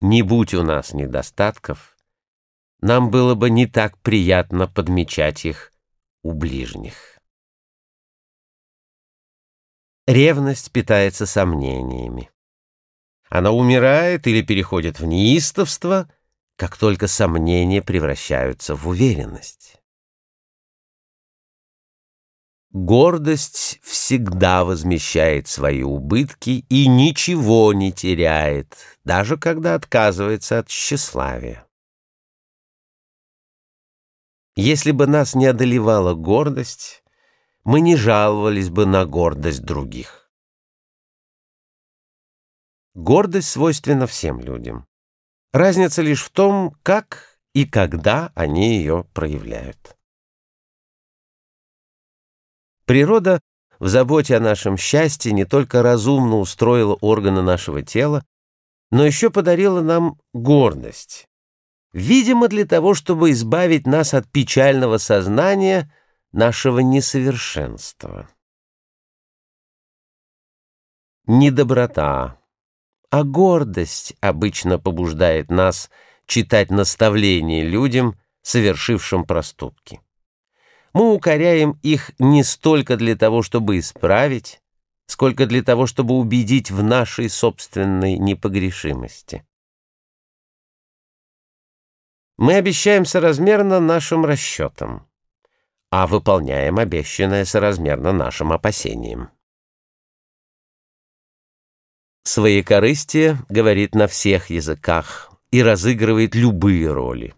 Не будь у нас недостатков, нам было бы не так приятно подмечать их у ближних. Ревность питается сомнениями. Она умирает или переходит в неистовство, как только сомнения превращаются в уверенность. Гордость всегда возмещает свои убытки и ничего не теряет, даже когда отказывается от тщеславия. Если бы нас не одолевала гордость, мы не жаловались бы на гордость других. Гордость свойственна всем людям. Разница лишь в том, как и когда они ее проявляют. Природа в заботе о нашем счастье не только разумно устроила органы нашего тела, но еще подарила нам гордость. Видимо, для того, чтобы избавить нас от печального сознания нашего несовершенства. Не доброта, а гордость обычно побуждает нас читать наставления людям, совершившим проступки. Мы укоряем их не столько для того, чтобы исправить, сколько для того, чтобы убедить в нашей собственной непогрешимости. Мы обещаем соразмерно нашим расчетам, а выполняем обещанное соразмерно нашим опасениям. Своекорыстие говорит на всех языках и разыгрывает любые роли,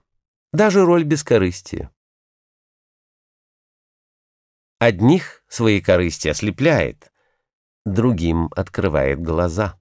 даже роль бескорыстия. Одних свои корысти ослепляет, другим открывает глаза.